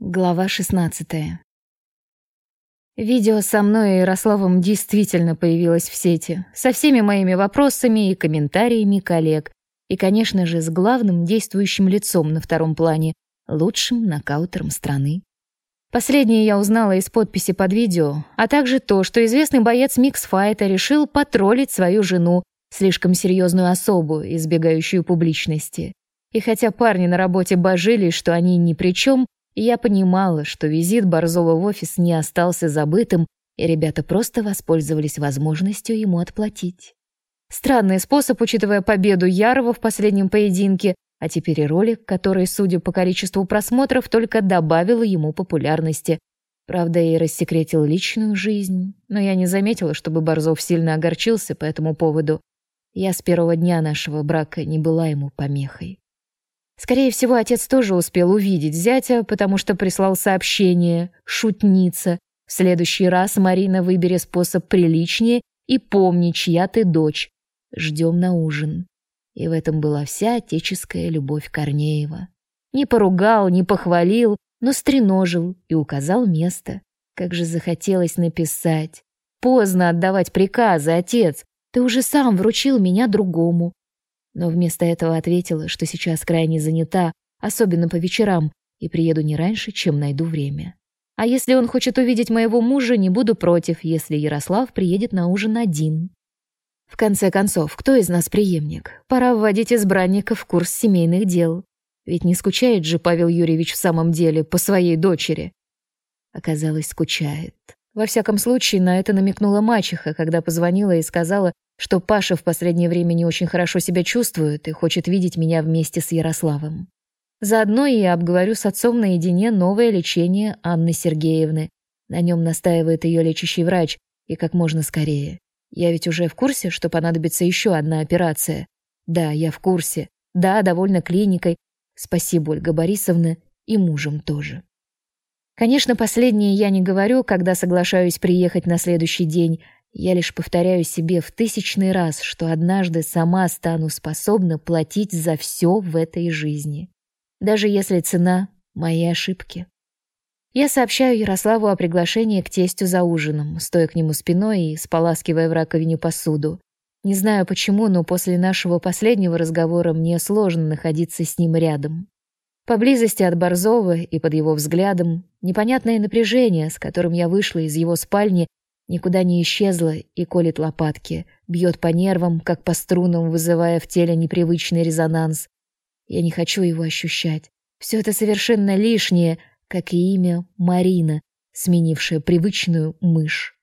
Глава 16. Видео со мной и Ярославом действительно появилось в сети, со всеми моими вопросами и комментариями коллег, и, конечно же, с главным действующим лицом на втором плане, лучшим нокаутером страны. Последнее я узнала из подписи под видео, а также то, что известный боец миксфайта решил потроллить свою жену, слишком серьезную особу, избегающую публичности. И хотя парни на работе божились, что они ни при чем, я понимала, что визит Борзова в офис не остался забытым, и ребята просто воспользовались возможностью ему отплатить. Странный способ, учитывая победу Ярова в последнем поединке, а теперь и ролик, который, судя по количеству просмотров, только добавил ему популярности. Правда, и рассекретил личную жизнь, но я не заметила, чтобы Борзов сильно огорчился по этому поводу. Я с первого дня нашего брака не была ему помехой. Скорее всего, отец тоже успел увидеть зятя, потому что прислал сообщение «Шутница». В следующий раз, Марина, выбери способ приличнее и помни, чья ты дочь. Ждем на ужин. И в этом была вся отеческая любовь Корнеева. Не поругал, не похвалил, но стреножил и указал место. Как же захотелось написать. Поздно отдавать приказы, отец. Ты уже сам вручил меня другому но вместо этого ответила, что сейчас крайне занята, особенно по вечерам, и приеду не раньше, чем найду время. А если он хочет увидеть моего мужа, не буду против, если Ярослав приедет на ужин один. В конце концов, кто из нас преемник? Пора вводить избранника в курс семейных дел. Ведь не скучает же Павел Юрьевич в самом деле по своей дочери. Оказалось, скучает. Во всяком случае, на это намекнула мачеха, когда позвонила и сказала, что Паша в последнее время не очень хорошо себя чувствует и хочет видеть меня вместе с Ярославом. Заодно я обговорю с отцом наедине новое лечение Анны Сергеевны. На нем настаивает ее лечащий врач, и как можно скорее. Я ведь уже в курсе, что понадобится еще одна операция. Да, я в курсе. Да, довольно клиникой. Спасибо, Ольга Борисовна, и мужем тоже. Конечно, последнее я не говорю, когда соглашаюсь приехать на следующий день, я лишь повторяю себе в тысячный раз, что однажды сама стану способна платить за все в этой жизни, даже если цена — мои ошибки. Я сообщаю Ярославу о приглашении к тестю за ужином, стоя к нему спиной и споласкивая в раковине посуду. Не знаю почему, но после нашего последнего разговора мне сложно находиться с ним рядом. Поблизости от Борзова и под его взглядом непонятное напряжение, с которым я вышла из его спальни никуда не исчезла и колет лопатки, бьет по нервам, как по струнам, вызывая в теле непривычный резонанс. Я не хочу его ощущать. Все это совершенно лишнее, как и имя Марина, сменившая привычную мышь.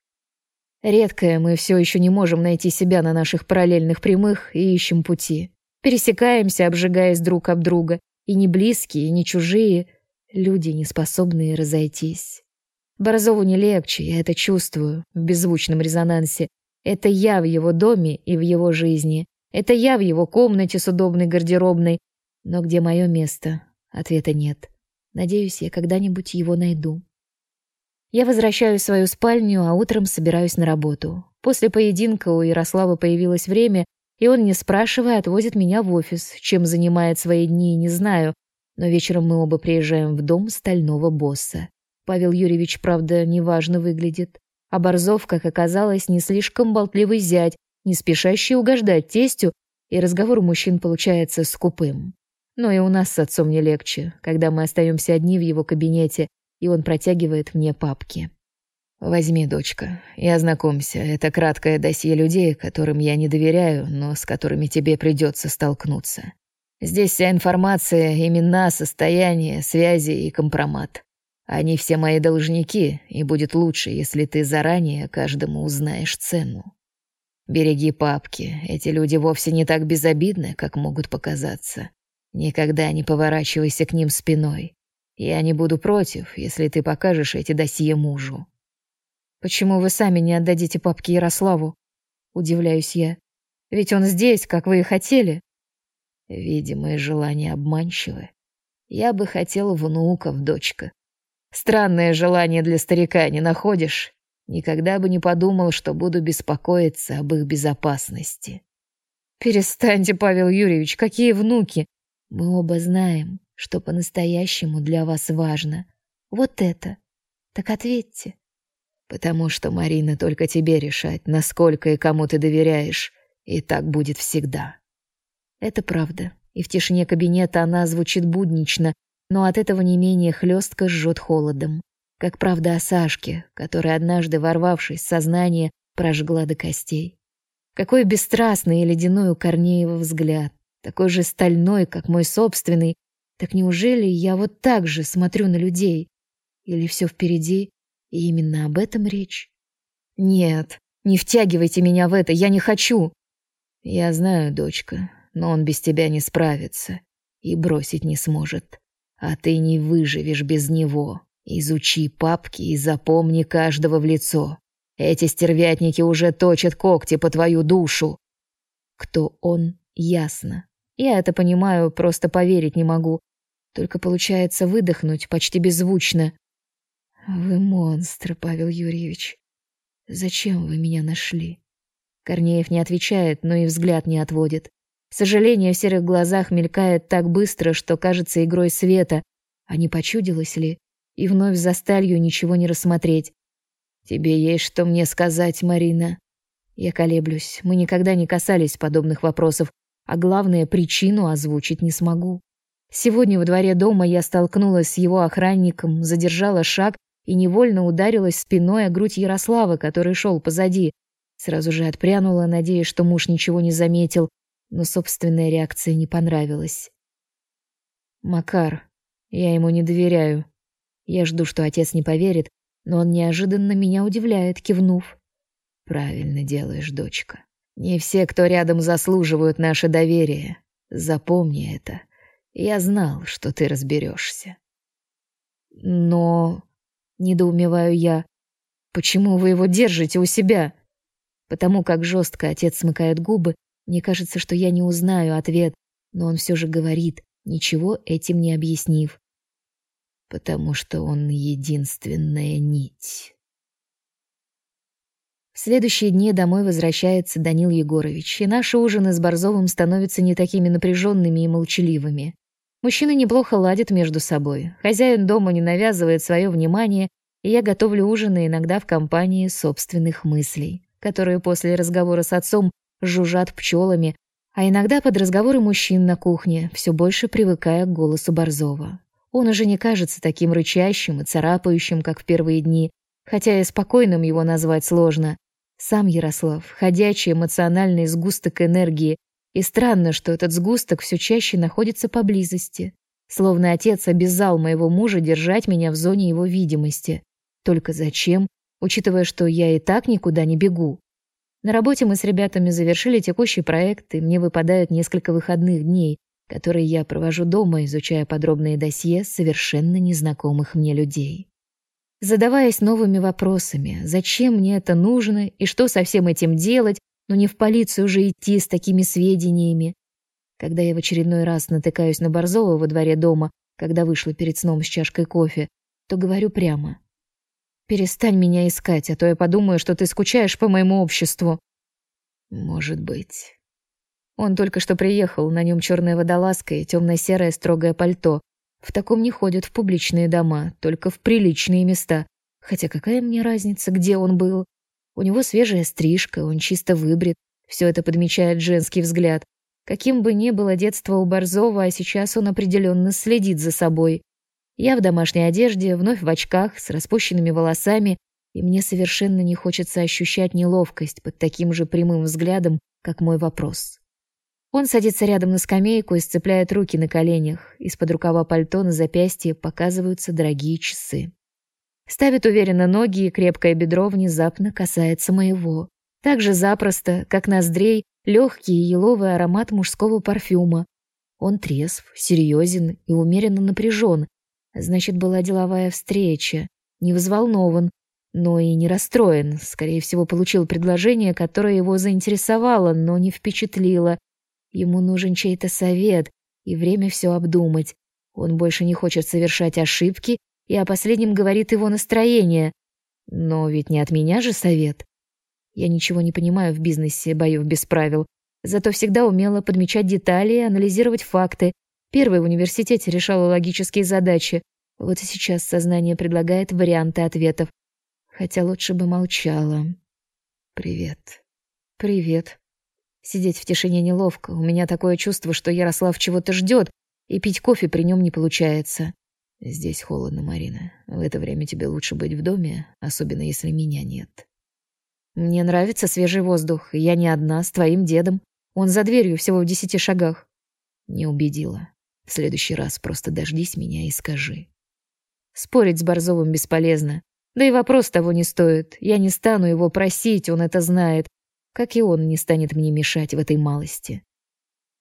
Редкое мы все еще не можем найти себя на наших параллельных прямых и ищем пути. Пересекаемся, обжигаясь друг об друга, и не близкие, и не чужие, люди, не способные разойтись. Борзову не легче, я это чувствую в беззвучном резонансе. Это я в его доме и в его жизни. Это я в его комнате с удобной гардеробной. Но где мое место? Ответа нет. Надеюсь, я когда-нибудь его найду. Я возвращаюсь в свою спальню, а утром собираюсь на работу. После поединка у Ярослава появилось время, и он, не спрашивая, отвозит меня в офис. Чем занимает свои дни, не знаю, но вечером мы оба приезжаем в дом стального босса. Павел Юрьевич, правда, неважно выглядит. А Борзов, как оказалось, не слишком болтливый зять, не спешащий угождать тестю, и разговор у мужчин получается скупым. Но и у нас с отцом не легче, когда мы остаемся одни в его кабинете, и он протягивает мне папки. «Возьми, дочка, и ознакомься. Это краткое досье людей, которым я не доверяю, но с которыми тебе придется столкнуться. Здесь вся информация, имена, состояние, связи и компромат. Они все мои должники, и будет лучше, если ты заранее каждому узнаешь цену. Береги папки, эти люди вовсе не так безобидны, как могут показаться. Никогда не поворачивайся к ним спиной. Я не буду против, если ты покажешь эти досье мужу. Почему вы сами не отдадите папки Ярославу? Удивляюсь я. Ведь он здесь, как вы и хотели. Видимые желания обманчивы. Я бы хотел внуков, дочка. Странное желание для старика, не находишь? Никогда бы не подумал, что буду беспокоиться об их безопасности. Перестаньте, Павел Юрьевич, какие внуки? Мы оба знаем, что по-настоящему для вас важно. Вот это. Так ответьте. Потому что, Марина, только тебе решать, насколько и кому ты доверяешь, и так будет всегда. Это правда. И в тишине кабинета она звучит буднично, но от этого не менее хлестко жжет холодом. Как правда о Сашке, которая однажды, ворвавшись в сознание, прожгла до костей. Какой бесстрастный и ледяной у Корнеева взгляд, такой же стальной, как мой собственный. Так неужели я вот так же смотрю на людей? Или все впереди, и именно об этом речь? Нет, не втягивайте меня в это, я не хочу. Я знаю, дочка, но он без тебя не справится и бросить не сможет. А ты не выживешь без него. Изучи папки и запомни каждого в лицо. Эти стервятники уже точат когти по твою душу. Кто он, ясно. Я это понимаю, просто поверить не могу. Только получается выдохнуть почти беззвучно. Вы монстр, Павел Юрьевич. Зачем вы меня нашли? Корнеев не отвечает, но и взгляд не отводит. Сожаление в серых глазах мелькает так быстро, что кажется игрой света. А не почудилось ли? И вновь за сталью ничего не рассмотреть. Тебе есть что мне сказать, Марина? Я колеблюсь. Мы никогда не касались подобных вопросов, а главное, причину озвучить не смогу. Сегодня во дворе дома я столкнулась с его охранником, задержала шаг и невольно ударилась спиной о грудь Ярослава, который шел позади. Сразу же отпрянула, надеясь, что муж ничего не заметил, но собственная реакция не понравилась. Макар, я ему не доверяю. Я жду, что отец не поверит, но он неожиданно меня удивляет, кивнув. Правильно делаешь, дочка. Не все, кто рядом, заслуживают наше доверие. Запомни это. Я знал, что ты разберешься. Но недоумеваю я. Почему вы его держите у себя? Потому как жестко отец смыкает губы, мне кажется, что я не узнаю ответ, но он все же говорит, ничего этим не объяснив потому что он единственная нить. В следующие дни домой возвращается Данил Егорович, и наши ужины с Борзовым становятся не такими напряженными и молчаливыми. Мужчины неплохо ладят между собой. Хозяин дома не навязывает свое внимание, и я готовлю ужины иногда в компании собственных мыслей, которые после разговора с отцом жужжат пчелами, а иногда под разговоры мужчин на кухне, все больше привыкая к голосу Борзова. Он уже не кажется таким рычащим и царапающим, как в первые дни, хотя и спокойным его назвать сложно. Сам Ярослав — ходячий эмоциональный сгусток энергии, и странно, что этот сгусток все чаще находится поблизости. Словно отец обязал моего мужа держать меня в зоне его видимости. Только зачем, учитывая, что я и так никуда не бегу? На работе мы с ребятами завершили текущий проект, и мне выпадают несколько выходных дней, которые я провожу дома, изучая подробные досье совершенно незнакомых мне людей. Задаваясь новыми вопросами, зачем мне это нужно и что со всем этим делать, но не в полицию же идти с такими сведениями. Когда я в очередной раз натыкаюсь на Борзова во дворе дома, когда вышла перед сном с чашкой кофе, то говорю прямо. «Перестань меня искать, а то я подумаю, что ты скучаешь по моему обществу». «Может быть». Он только что приехал, на нем черная водолазка и темно-серое строгое пальто. В таком не ходят в публичные дома, только в приличные места. Хотя какая мне разница, где он был? У него свежая стрижка, он чисто выбрит. Все это подмечает женский взгляд. Каким бы ни было детство у Борзова, а сейчас он определенно следит за собой. Я в домашней одежде, вновь в очках, с распущенными волосами, и мне совершенно не хочется ощущать неловкость под таким же прямым взглядом, как мой вопрос. Он садится рядом на скамейку и сцепляет руки на коленях. Из-под рукава пальто на запястье показываются дорогие часы. Ставит уверенно ноги, и крепкое бедро внезапно касается моего. Так же запросто, как ноздрей, легкий еловый аромат мужского парфюма. Он трезв, серьезен и умеренно напряжен. Значит, была деловая встреча. Не взволнован, но и не расстроен. Скорее всего, получил предложение, которое его заинтересовало, но не впечатлило. Ему нужен чей-то совет и время все обдумать. Он больше не хочет совершать ошибки, и о последнем говорит его настроение. Но ведь не от меня же совет. Я ничего не понимаю в бизнесе боев без правил, зато всегда умела подмечать детали и анализировать факты. Первый в университете решала логические задачи. Вот и сейчас сознание предлагает варианты ответов. Хотя лучше бы молчала. «Привет». «Привет». Сидеть в тишине неловко. У меня такое чувство, что Ярослав чего-то ждет, и пить кофе при нем не получается. Здесь холодно, Марина. В это время тебе лучше быть в доме, особенно если меня нет. Мне нравится свежий воздух. Я не одна, с твоим дедом. Он за дверью, всего в десяти шагах. Не убедила. В следующий раз просто дождись меня и скажи. Спорить с Борзовым бесполезно. Да и вопрос того не стоит. Я не стану его просить, он это знает. Как и он не станет мне мешать в этой малости.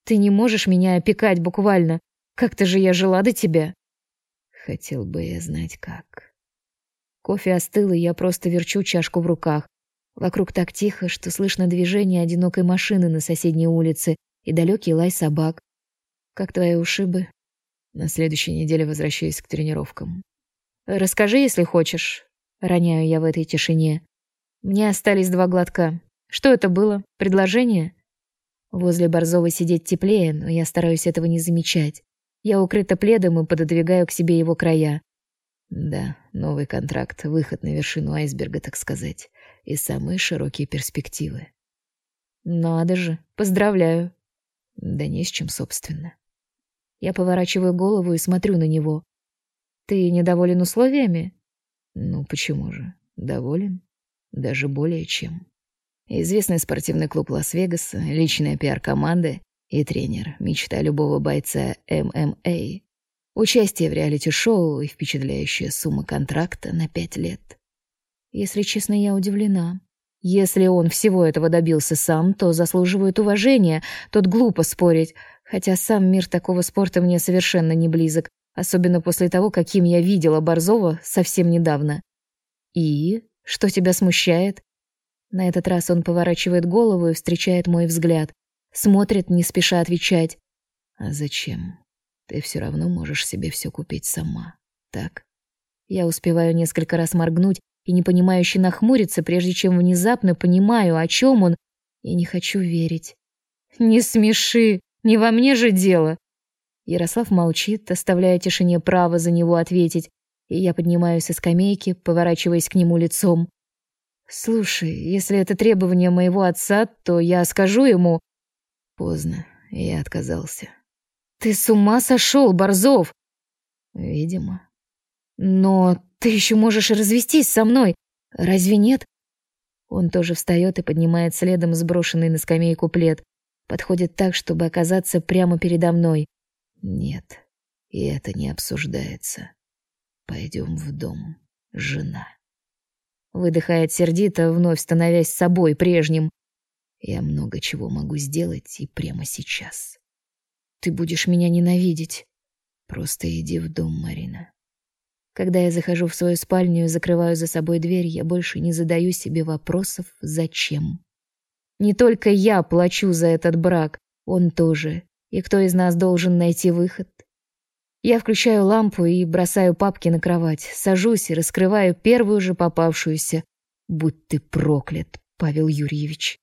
Ты не можешь меня опекать буквально. Как-то же я жила до тебя. Хотел бы я знать, как. Кофе остыл, и я просто верчу чашку в руках. Вокруг так тихо, что слышно движение одинокой машины на соседней улице и далекий лай собак. Как твои ушибы? На следующей неделе возвращаюсь к тренировкам. Расскажи, если хочешь. Роняю я в этой тишине. Мне остались два глотка. Что это было? Предложение? Возле Борзова сидеть теплее, но я стараюсь этого не замечать. Я укрыта пледом и пододвигаю к себе его края. Да, новый контракт, выход на вершину айсберга, так сказать, и самые широкие перспективы. Надо же, поздравляю. Да не с чем, собственно. Я поворачиваю голову и смотрю на него. Ты недоволен условиями? Ну, почему же? Доволен. Даже более чем. Известный спортивный клуб Лас-Вегаса, личная пиар-команда и тренер, мечта любого бойца ММА. Участие в реалити-шоу и впечатляющая сумма контракта на пять лет. Если честно, я удивлена. Если он всего этого добился сам, то заслуживает уважения, тут глупо спорить, хотя сам мир такого спорта мне совершенно не близок, особенно после того, каким я видела Борзова совсем недавно. И что тебя смущает? На этот раз он поворачивает голову и встречает мой взгляд. Смотрит, не спеша отвечать. А зачем? Ты все равно можешь себе все купить сама. Так? Я успеваю несколько раз моргнуть и непонимающе нахмуриться, прежде чем внезапно понимаю, о чем он, и не хочу верить. Не смеши, не во мне же дело. Ярослав молчит, оставляя тишине право за него ответить, и я поднимаюсь со скамейки, поворачиваясь к нему лицом. Слушай, если это требование моего отца, то я скажу ему, Поздно, я отказался. Ты с ума сошел, Борзов? Видимо. Но ты еще можешь развестись со мной, разве нет? Он тоже встает и поднимает следом сброшенный на скамейку плед, подходит так, чтобы оказаться прямо передо мной. Нет, и это не обсуждается. Пойдем в дом, жена. Выдыхает сердито, вновь становясь собой прежним. Я много чего могу сделать и прямо сейчас. Ты будешь меня ненавидеть. Просто иди в дом, Марина. Когда я захожу в свою спальню и закрываю за собой дверь, я больше не задаю себе вопросов «зачем?». Не только я плачу за этот брак, он тоже. И кто из нас должен найти выход? Я включаю лампу и бросаю папки на кровать, сажусь и раскрываю первую же попавшуюся. Будь ты проклят, Павел Юрьевич.